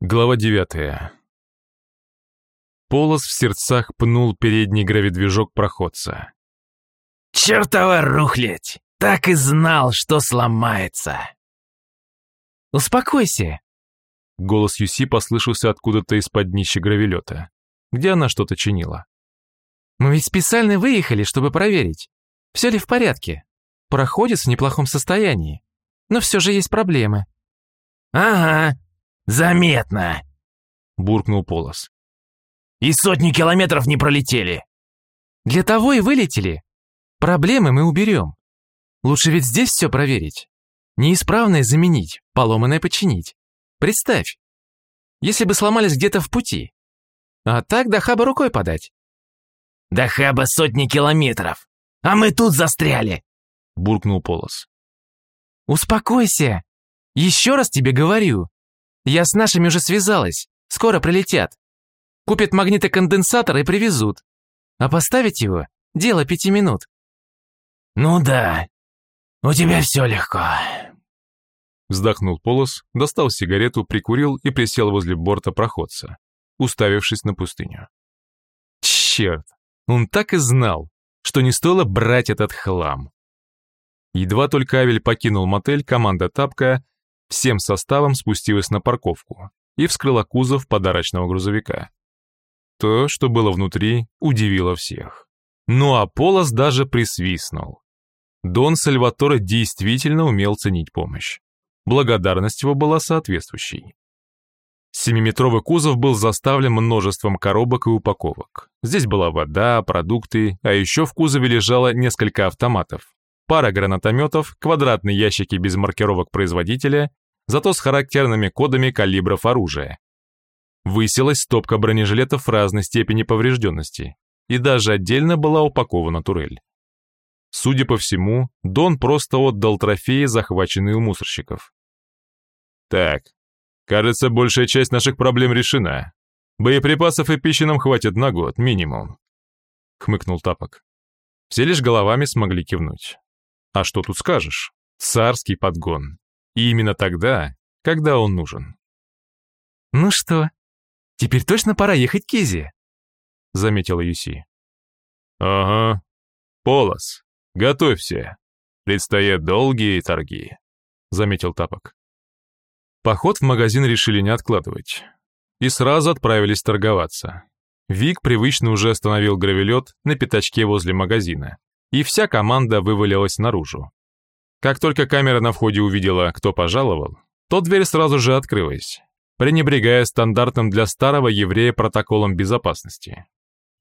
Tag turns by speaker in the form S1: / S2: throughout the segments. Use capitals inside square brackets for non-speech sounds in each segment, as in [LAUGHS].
S1: Глава девятая. Полос в сердцах пнул передний гравидвижок проходца.
S2: «Чертова рухлядь! Так и знал, что сломается!»
S3: «Успокойся!»
S1: Голос Юси послышался откуда-то из-под днища гравелета, где она что-то чинила.
S3: «Мы ведь специально выехали, чтобы проверить, все ли в порядке. Проходит в неплохом состоянии, но все же есть проблемы».
S2: «Ага, заметно!»
S1: — буркнул Полос.
S2: «И сотни километров не пролетели!»
S3: «Для того и вылетели. Проблемы мы уберем. Лучше ведь здесь все проверить. Неисправное заменить, поломанное починить. Представь, если бы сломались где-то в пути. А так до хаба рукой подать».
S2: «До хаба сотни километров, а мы тут застряли!»
S1: — буркнул Полос.
S3: «Успокойся! Еще раз тебе говорю. Я с нашими уже связалась. Скоро прилетят. Купят магнитоконденсатор и привезут. А поставить его – дело пяти минут».
S2: «Ну да, у тебя все легко».
S1: Вздохнул Полос, достал сигарету, прикурил и присел возле борта проходца, уставившись на пустыню. Черт, он так и знал, что не стоило брать этот хлам. Едва только Авель покинул мотель, команда Тапка всем составом спустилась на парковку и вскрыла кузов подарочного грузовика. То, что было внутри, удивило всех. Ну а Полос даже присвистнул. Дон Сальваторе действительно умел ценить помощь. Благодарность его была соответствующей. Семиметровый кузов был заставлен множеством коробок и упаковок. Здесь была вода, продукты, а еще в кузове лежало несколько автоматов, пара гранатометов, квадратные ящики без маркировок производителя, зато с характерными кодами калибров оружия. Высилась стопка бронежилетов разной степени поврежденности, и даже отдельно была упакована турель. Судя по всему, Дон просто отдал трофеи, захваченные у мусорщиков. Так, кажется, большая часть наших проблем решена. Боеприпасов и пищи нам хватит на год, минимум. Хмыкнул Тапок. Все лишь головами смогли кивнуть. А что тут скажешь? Царский подгон. И именно тогда, когда он нужен.
S3: «Ну что, теперь точно пора ехать к Кизе?»
S1: Заметила Юси. «Ага. Полос, готовься. Предстоят долгие торги», заметил Тапок. Поход в магазин решили не откладывать. И сразу отправились торговаться. Вик привычно уже остановил гравелет на пятачке возле магазина, и вся команда вывалилась наружу. Как только камера на входе увидела, кто пожаловал, то дверь сразу же открылась, пренебрегая стандартным для старого еврея протоколом безопасности.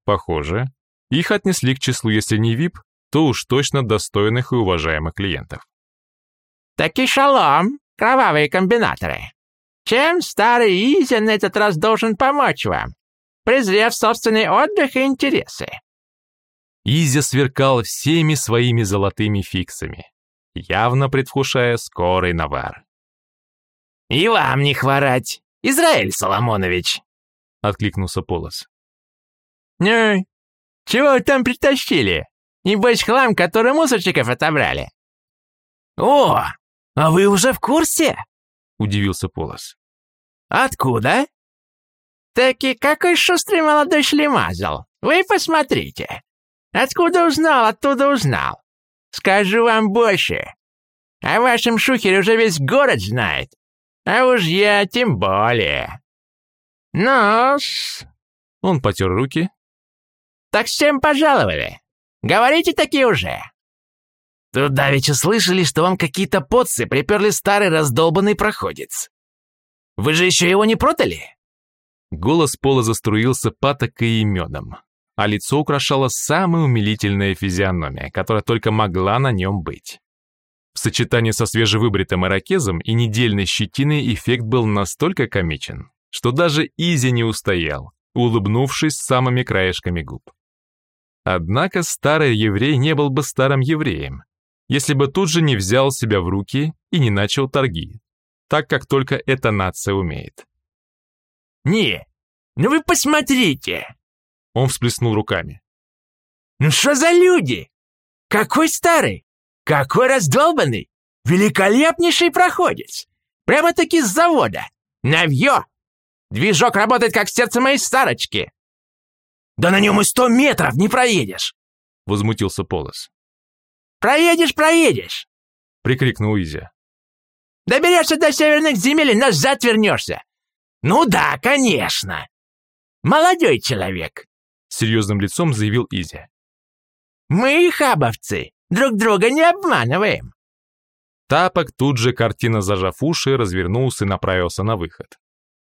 S1: Похоже, их отнесли к числу, если не VIP, то уж точно достойных и уважаемых клиентов.
S4: «Таки шалом!» кровавые комбинаторы. Чем старый Изя на этот раз должен помочь вам, презрев собственный отдых и интересы?»
S1: Изя сверкал всеми своими золотыми фиксами, явно предвкушая скорый навар.
S2: «И вам не хворать, Израиль Соломонович!»
S1: — откликнулся Полос.
S4: «Ну, чего там притащили? Небось хлам, который мусорщиков отобрали?»
S2: «О, «А вы уже в курсе?»
S1: — удивился Полос.
S2: «Откуда?»
S4: «Таки какой шустрый молодой шлемазал. Вы посмотрите. Откуда узнал, оттуда узнал. Скажу вам больше. О вашем шухере уже весь город знает. А уж я тем более. ну -с.
S1: Он потер руки.
S4: «Так с чем пожаловали? Говорите такие уже!»
S2: Тут давеча слышали, что вам какие-то поцы приперли старый раздолбанный проходец. Вы же еще его не продали?»
S1: Голос Пола заструился патокой и медом, а лицо украшала самая умилительная физиономия, которая только могла на нем быть. В сочетании со свежевыбритым ирокезом и недельной щетиной эффект был настолько комичен, что даже Изи не устоял, улыбнувшись самыми краешками губ. Однако старый еврей не был бы старым евреем, если бы тут же не взял себя в руки и не начал торги, так как только эта нация умеет.
S2: «Не, ну вы посмотрите!»
S1: Он всплеснул руками.
S2: «Ну что за люди? Какой старый? Какой раздолбанный? Великолепнейший проходец! Прямо-таки с завода! Навье! Движок работает, как сердце моей старочки. Да на нем и сто метров не проедешь.
S1: Возмутился Полос.
S2: Проедешь, проедешь.
S1: Прикрикнул Изя.
S2: Доберешься до северных земель и назад вернешься. Ну да, конечно. Молодой человек.
S1: Серьезным лицом заявил Изя.
S2: Мы, хабовцы, друг друга не обманываем.
S1: Тапок тут же, картина зажав уши, развернулся и направился на выход.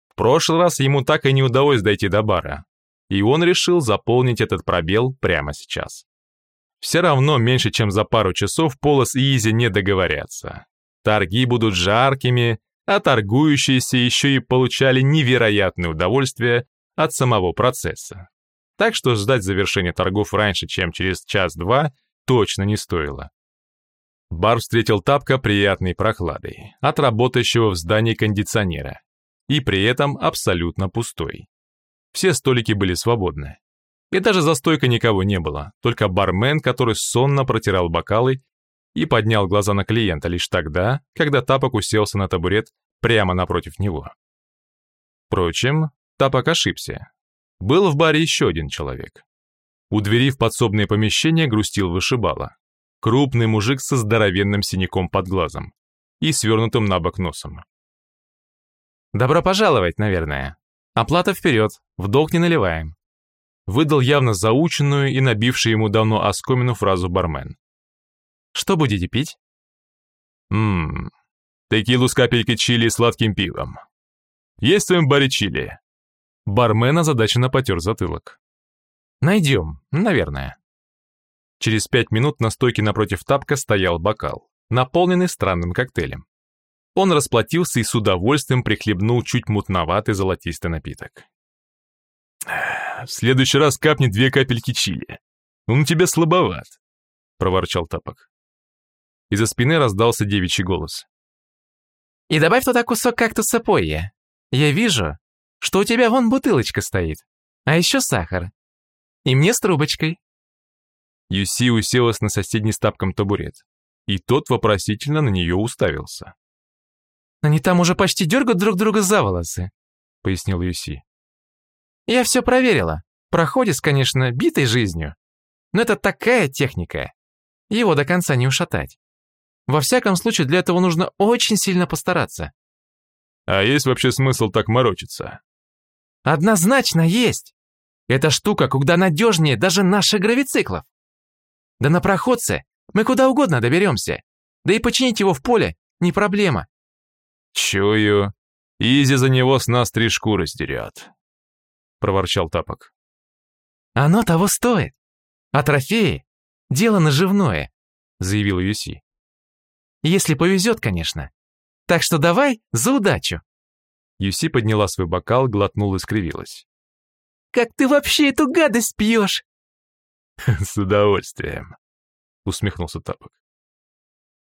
S1: В прошлый раз ему так и не удалось дойти до бара, и он решил заполнить этот пробел прямо сейчас. Все равно меньше, чем за пару часов Полос и Изи не договорятся. Торги будут жаркими, а торгующиеся еще и получали невероятное удовольствие от самого процесса. Так что ждать завершения торгов раньше, чем через час-два, точно не стоило. Бар встретил Тапка приятной прохладой от работающего в здании кондиционера и при этом абсолютно пустой. Все столики были свободны. И даже за стойкой никого не было, только бармен, который сонно протирал бокалы и поднял глаза на клиента лишь тогда, когда Тапок уселся на табурет прямо напротив него. Впрочем, Тапок ошибся. Был в баре еще один человек. У двери в подсобное помещение грустил вышибала. Крупный мужик со здоровенным синяком под глазом и свернутым на бок носом.
S3: «Добро пожаловать, наверное. Оплата вперед, в долг не наливаем», выдал явно заученную и набившую ему давно оскомину фразу бармен. «Что будете пить?»
S1: «Ммм, текилу с капелькой чили и сладким пивом. Есть в твоем баре чили?» Бармен озадаченно потер затылок.
S3: «Найдем, наверное».
S1: Через пять минут на стойке напротив тапка стоял бокал, наполненный странным коктейлем. Он расплатился и с удовольствием прихлебнул чуть мутноватый золотистый напиток. «В следующий раз капни две капельки чили. Он у тебя слабоват», — проворчал Тапок. Из-за спины раздался девичий голос.
S3: «И добавь туда кусок кактуса пойя. Я вижу, что у тебя вон бутылочка стоит, а еще сахар. И мне с трубочкой».
S1: Юси уселась на соседний с тапком табурет, и тот вопросительно на нее уставился.
S3: «Они там уже почти дергают друг друга за волосы», — пояснил Юси. «Я все проверила. Проходец, конечно, битой жизнью, но это такая техника. Его до конца не ушатать. Во всяком случае, для этого нужно очень сильно постараться».
S1: «А есть вообще смысл так морочиться?»
S3: «Однозначно есть. Эта штука куда надежнее даже наших гравициклов. Да на проходце мы куда угодно доберемся. Да и починить его в поле не проблема.
S1: Чую, Изи за него с нас три шкуры сдерет, проворчал Тапок.
S3: Оно того стоит. А трофеи — дело наживное, заявил Юси. Если повезет, конечно. Так что давай за удачу.
S1: Юси подняла свой бокал, глотнула и скривилась.
S3: «Как ты вообще эту гадость пьешь?» [LAUGHS]
S1: «С удовольствием», — усмехнулся Тапок.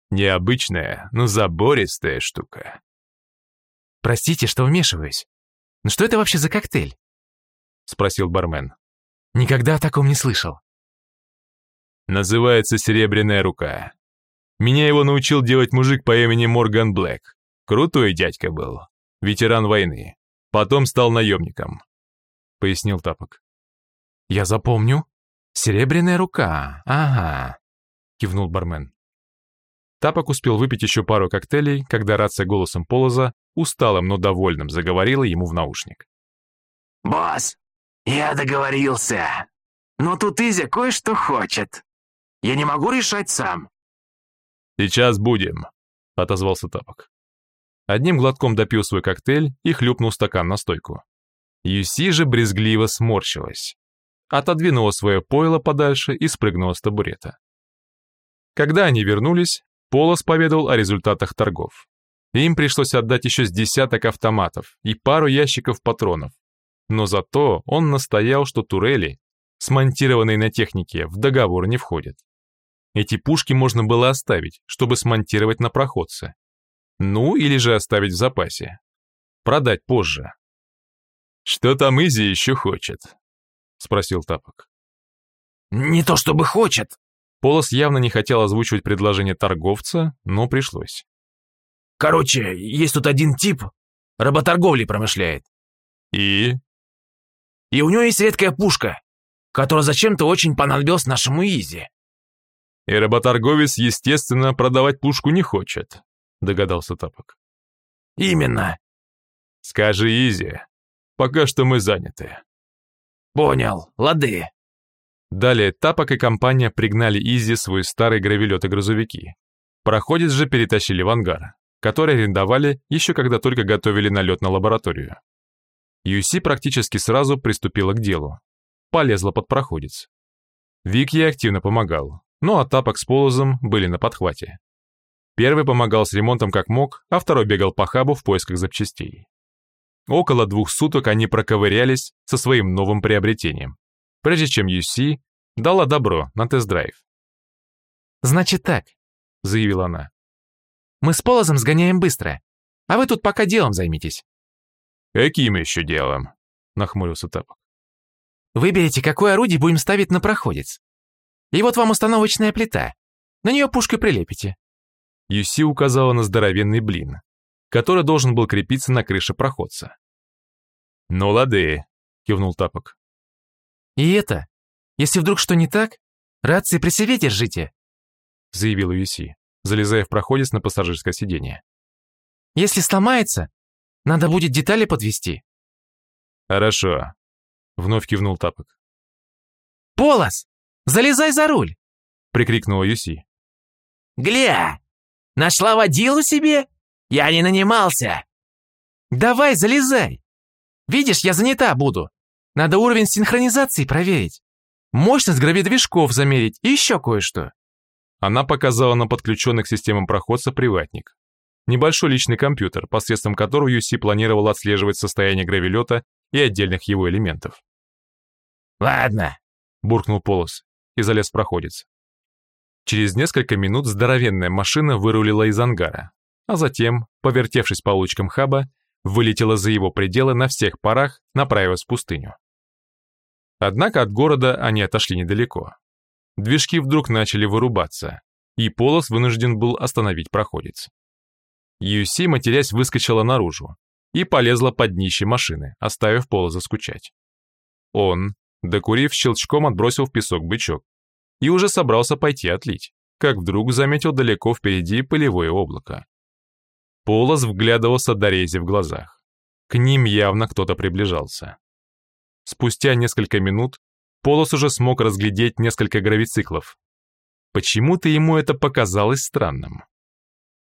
S1: «Необычная, но забористая штука».
S3: «Простите, что вмешиваюсь. Но что это вообще за коктейль?» — спросил бармен. «Никогда о таком не слышал».
S1: «Называется «Серебряная рука». Меня его научил делать мужик по имени Морган Блэк. Крутой дядька был, ветеран войны. Потом стал наемником», — пояснил Тапок.
S3: «Я запомню», «Серебряная рука, ага», — кивнул бармен.
S1: Тапок успел выпить еще пару коктейлей, когда рация голосом Полоза, усталым, но довольным, заговорила ему в наушник.
S2: «Босс, я договорился. Но тут Изя кое-что хочет. Я не могу решать сам».
S1: «Сейчас будем», — отозвался Тапок. Одним глотком допил свой коктейль и хлюпнул стакан на стойку. Юси же брезгливо сморщилась отодвинула свое пойло подальше и спрыгнула с табурета. Когда они вернулись, Полос поведал о результатах торгов. Им пришлось отдать еще с десяток автоматов и пару ящиков патронов. Но зато он настоял, что турели, смонтированные на технике, в договор не входят. Эти пушки можно было оставить, чтобы смонтировать на проходце. Ну, или же оставить в запасе. Продать позже. Что там Изи еще хочет? — спросил Тапок.
S2: «Не то чтобы хочет».
S1: Полос явно не хотел озвучивать предложение торговца, но пришлось.
S2: «Короче, есть тут один тип, работорговлей промышляет.
S1: И?
S2: И у него есть редкая пушка, которая зачем-то очень понадобилась нашему Изи.
S1: И работорговец, естественно, продавать пушку не хочет, догадался Тапок.
S2: Именно.
S1: Скажи Изи, пока что мы заняты.
S2: Понял, лады.
S1: Далее Тапок и компания пригнали Изи свой старый гравелет и грузовики. Проходец же перетащили в ангар, который арендовали еще когда только готовили налет на лабораторию. Юси практически сразу приступила к делу. Полезла под проходец. Вик ей активно помогал, ну а Тапок с Полозом были на подхвате. Первый помогал с ремонтом как мог, а второй бегал по хабу в поисках запчастей. Около двух суток они проковырялись со своим новым приобретением, прежде чем Юси дала добро на тест-драйв.
S3: «Значит так», — заявила она. «Мы с Полозом сгоняем быстро, а вы тут пока делом займитесь».
S1: «Каким еще делом?» — нахмурился Тапок.
S3: «Выберите, какое орудие будем ставить на проходец. И вот вам установочная плита. На нее пушкой прилепите».
S1: Юси указала на здоровенный блин, который должен был крепиться на крыше проходца. «Ну лады», — кивнул Тапок.
S3: «И это, если вдруг что не так, рации при себе держите», — заявила Юси, залезая в проходец на пассажирское сиденье. «Если сломается, надо будет детали подвести.
S1: «Хорошо», — вновь кивнул Тапок.
S3: «Полос, залезай за руль!»
S1: — прикрикнула Юси.
S2: «Гля! Нашла водилу себе? Я не нанимался!»
S3: «Давай, залезай! Видишь, я занята буду. Надо уровень синхронизации проверить, мощность гравидвижков замерить и еще кое-что».
S1: Она показала на подключенный к системам проходца приватник. Небольшой личный компьютер, посредством которого UC планировал отслеживать состояние гравилета и отдельных его элементов.
S2: «Ладно», —
S1: буркнул Полос и залез в проходец. Через несколько минут здоровенная машина вырулила из ангара, а затем, повертевшись по лучкам хаба, вылетела за его пределы на всех парах, направившись в пустыню. Однако от города они отошли недалеко. Движки вдруг начали вырубаться, и Полос вынужден был остановить проходец. Юси, матерясь, выскочила наружу и полезла под днище машины, оставив Полоза скучать. Он, докурив, щелчком отбросил в песок бычок и уже собрался пойти отлить, как вдруг заметил далеко впереди пылевое облако. Полос вглядывался до рези в глазах. К ним явно кто-то приближался. Спустя несколько минут Полос уже смог разглядеть несколько гравициклов. Почему-то ему это показалось странным.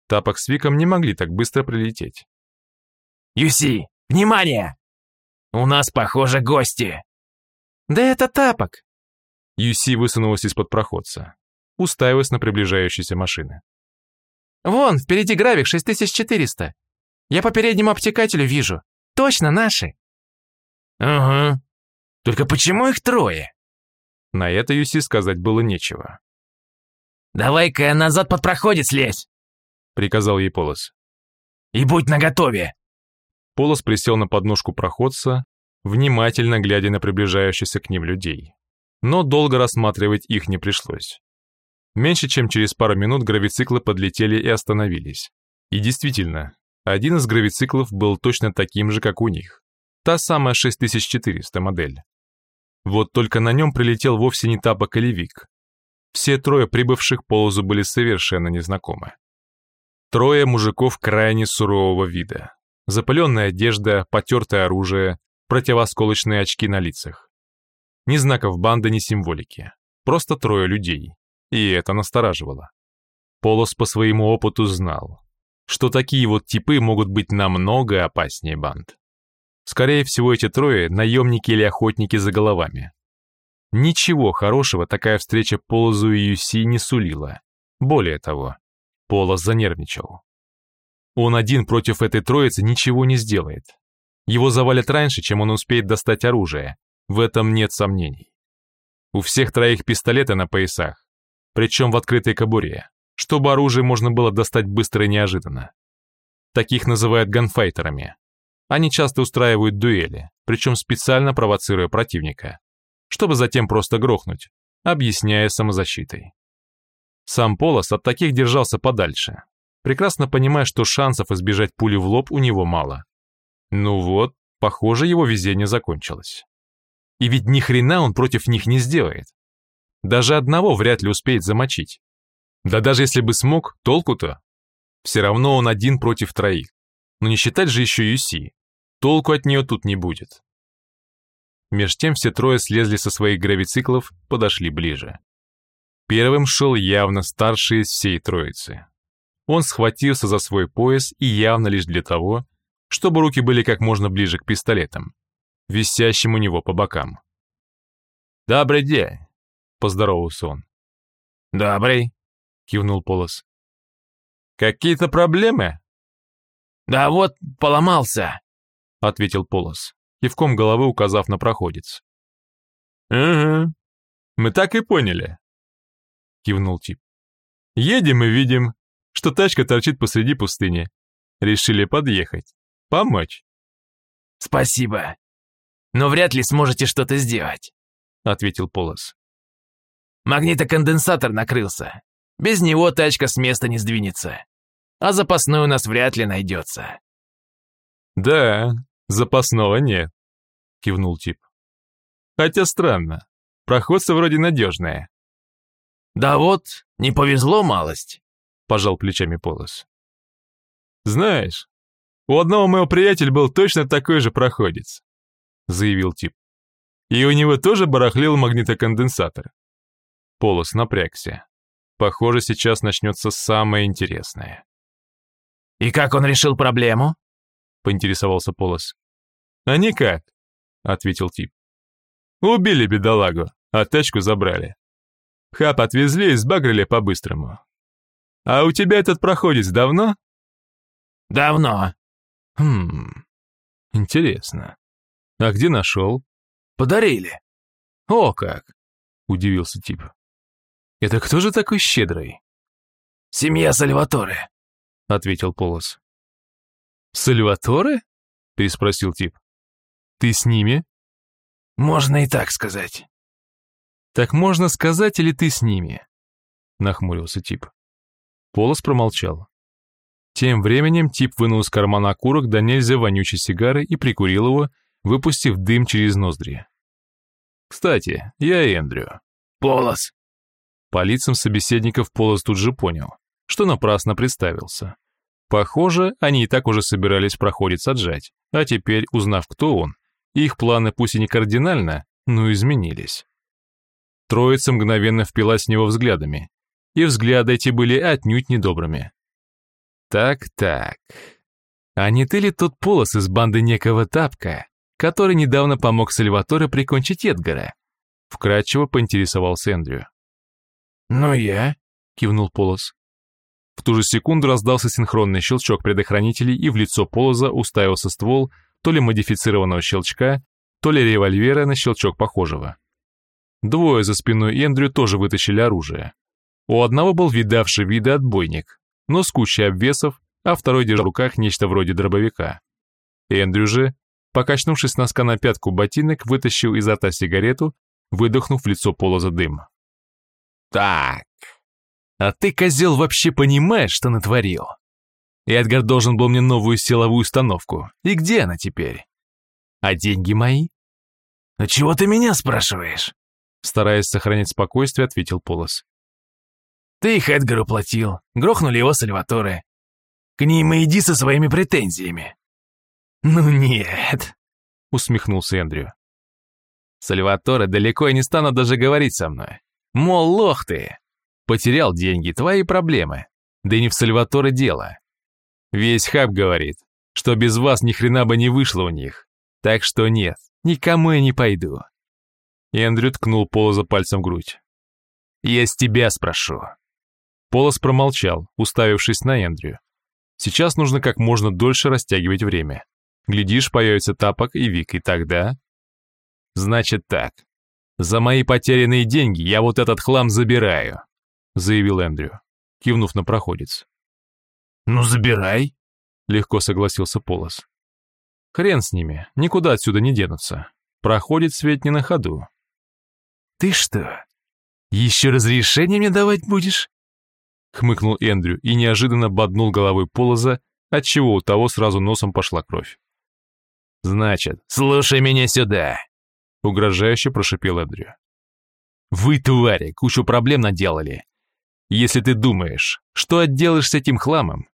S1: Тапок с Виком не могли так быстро прилететь.
S2: «Юси, внимание! У нас, похоже, гости!»
S3: «Да это Тапок!»
S1: Юси высунулась из-под проходца, уставилась на приближающиеся машины.
S3: «Вон, впереди гравик 6400. Я по переднему обтекателю вижу. Точно наши!»
S2: «Угу. Только почему их трое?»
S1: На это Юси сказать было нечего.
S2: «Давай-ка назад под проходец лезь!»
S1: — приказал ей Полос.
S2: «И будь наготове!»
S1: Полос присел на подножку проходца, внимательно глядя на приближающихся к ним людей. Но долго рассматривать их не пришлось. Меньше чем через пару минут гравициклы подлетели и остановились. И действительно, один из гравициклов был точно таким же, как у них. Та самая 6400 модель. Вот только на нем прилетел вовсе не Тапок или Вик. Все трое прибывших Полозу были совершенно незнакомы. Трое мужиков крайне сурового вида. Запыленная одежда, потертое оружие, противосколочные очки на лицах. Ни знаков банды, ни символики. Просто трое людей. И это настораживало. Полос по своему опыту знал, что такие вот типы могут быть намного опаснее банд. Скорее всего, эти трое – наемники или охотники за головами. Ничего хорошего такая встреча Полозу и Юси не сулила. Более того, Полос занервничал. Он один против этой троицы ничего не сделает. Его завалят раньше, чем он успеет достать оружие. В этом нет сомнений. У всех троих пистолеты на поясах, причем в открытой кобуре, чтобы оружие можно было достать быстро и неожиданно. Таких называют ганфайтерами. Они часто устраивают дуэли, причем специально провоцируя противника, чтобы затем просто грохнуть, объясняя самозащитой. Сам Полос от таких держался подальше, прекрасно понимая, что шансов избежать пули в лоб у него мало. Ну вот, Похоже, его везение закончилось. И ведь ни хрена он против них не сделает. Даже одного вряд ли успеет замочить. Да даже если бы смог, толку-то? Все равно он один против троих. Но не считать же еще Юси. Толку от нее тут не будет. Меж тем все трое слезли со своих гравициклов, подошли ближе. Первым шел явно старший из всей троицы. Он схватился за свой пояс и явно лишь для того, чтобы руки были как можно ближе к пистолетам, висящим у него по бокам. «Добрый день», — поздоровался он.
S2: «Добрый», — кивнул Полос.
S1: «Какие-то проблемы?»
S2: «Да вот, поломался», —
S1: ответил Полос, кивком головы указав на проходец. «Угу, мы так и поняли», — кивнул тип. «Едем и видим, что тачка торчит посреди пустыни. Решили подъехать, помочь».
S2: «Спасибо, но вряд ли сможете что-то сделать», — ответил Полос. «Магнитоконденсатор накрылся. Без него тачка с места не сдвинется. А запасной у нас вряд ли найдется».
S1: «Да, запасного нет», — кивнул тип. «Хотя странно, проходцы вроде надежные».
S2: «Да вот, не повезло малость», — пожал плечами Полос.
S1: «Знаешь, у одного моего приятеля был точно такой же проходец», — заявил тип. «И у него тоже барахлил магнитоконденсатор». Полос напрягся. Похоже, сейчас начнется самое интересное.
S2: «И как он решил проблему?»
S1: — поинтересовался Полос. «А никак», — ответил тип. «Убили бедолагу, а тачку забрали. Хап отвезли и сбагрили по-быстрому. А у тебя этот проходец давно?»
S2: «Давно».
S1: «Хм, интересно. А где нашел?»
S2: «Подарили».
S1: «О как!» — удивился тип. «Это кто же такой щедрый?»
S2: «Семья Сальваторе», —
S1: ответил Полос. «Сальваторе?» — переспросил тип. «Ты с ними?»
S2: «Можно и так сказать».
S1: «Так можно сказать, или ты с ними?» — нахмурился тип. Полос промолчал. Тем временем тип вынул из кармана окурок до нельзя вонючей сигары и прикурил его, выпустив дым через ноздри. «Кстати, я Эндрю».
S2: «Полос».
S1: По лицам собеседников Полос тут же понял, что напрасно представился. Похоже, они и так уже собирались проходец отжать, а теперь, узнав, кто он, их планы пусть и не кардинально, но изменились. Троица мгновенно впилась в него взглядами, и взгляды эти были отнюдь недобрыми. Так-так. А не ты ли тот полос из банды некого Тапка, который недавно помог Сальваторе прикончить Эдгара? Вкратчиво поинтересовался Эндрю.
S2: «Ну я», — кивнул Полос.
S1: В ту же секунду раздался синхронный щелчок предохранителей, и в лицо Полоза уставился ствол то ли модифицированного щелчка, то ли револьвера на щелчок похожего. Двое за спиной Эндрю тоже вытащили оружие. У одного был видавший виды отбойник, но с кучей обвесов, а второй держал в руках нечто вроде дробовика. Эндрю же, покачнувшись носка на пятку ботинок, вытащил изо рта сигарету, выдохнув в лицо Полоза дым. «Так, а ты, козел, вообще понимаешь, что натворил? Эдгар должен был мне новую силовую установку. И где она теперь? А деньги мои?»
S2: «А чего ты меня спрашиваешь?»
S1: Стараясь сохранить спокойствие, ответил Полос.
S2: «Ты их Эдгару платил, грохнули его Сальваторе. К ним и иди со своими претензиями».
S1: «Ну нет», — усмехнулся Эндрю. «Сальваторе далеко и не стану даже говорить со мной. Мол, лох ты. Потерял деньги, твои проблемы. Да не в Сальваторе дело. Весь хаб говорит, что без вас ни хрена бы не вышло у них. Так что нет, никому я не пойду. Эндрю ткнул Полоза пальцем в грудь. «Я с тебя спрошу». Полос промолчал, уставившись на Эндрю. Сейчас нужно как можно дольше растягивать время. Глядишь, появится Тапок и Вик, и тогда... Значит так. За мои потерянные деньги я вот этот хлам забираю, заявил Эндрю, кивнув на проходец.
S2: Ну, забирай,
S1: легко согласился Полос. Хрен с ними, никуда отсюда не денутся. Проходит ведь не на ходу.
S2: «Ты что, еще разрешение мне давать будешь?»
S1: Хмыкнул Эндрю и неожиданно боднул головой Полоза, отчего у того сразу носом пошла кровь.
S2: Значит, слушай меня сюда!»
S1: Угрожающе прошипел Эндрю.
S2: «Вы, твари, кучу проблем наделали. Если ты думаешь, что отделаешься этим хламом,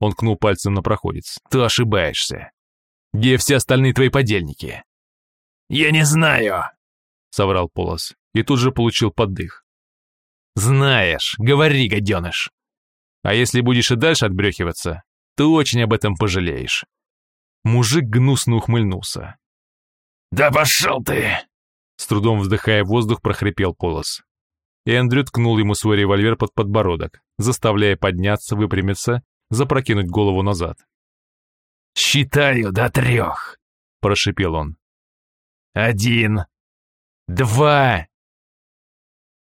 S2: он кнул пальцем на проходец, то ошибаешься. Где все остальные твои подельники?» «Я не знаю», — соврал Полос, и тут же получил поддых. «Знаешь, говори, гаденыш. А если будешь и дальше отбрехиваться, то очень об этом пожалеешь». Мужик гнусно ухмыльнулся. «Да пошел ты!» С трудом вздыхая воздух, прохрипел Полос. Эндрю ткнул ему свой револьвер под подбородок, заставляя подняться, выпрямиться, запрокинуть голову назад. «Считаю до трех!» — прошипел он. «Один, два,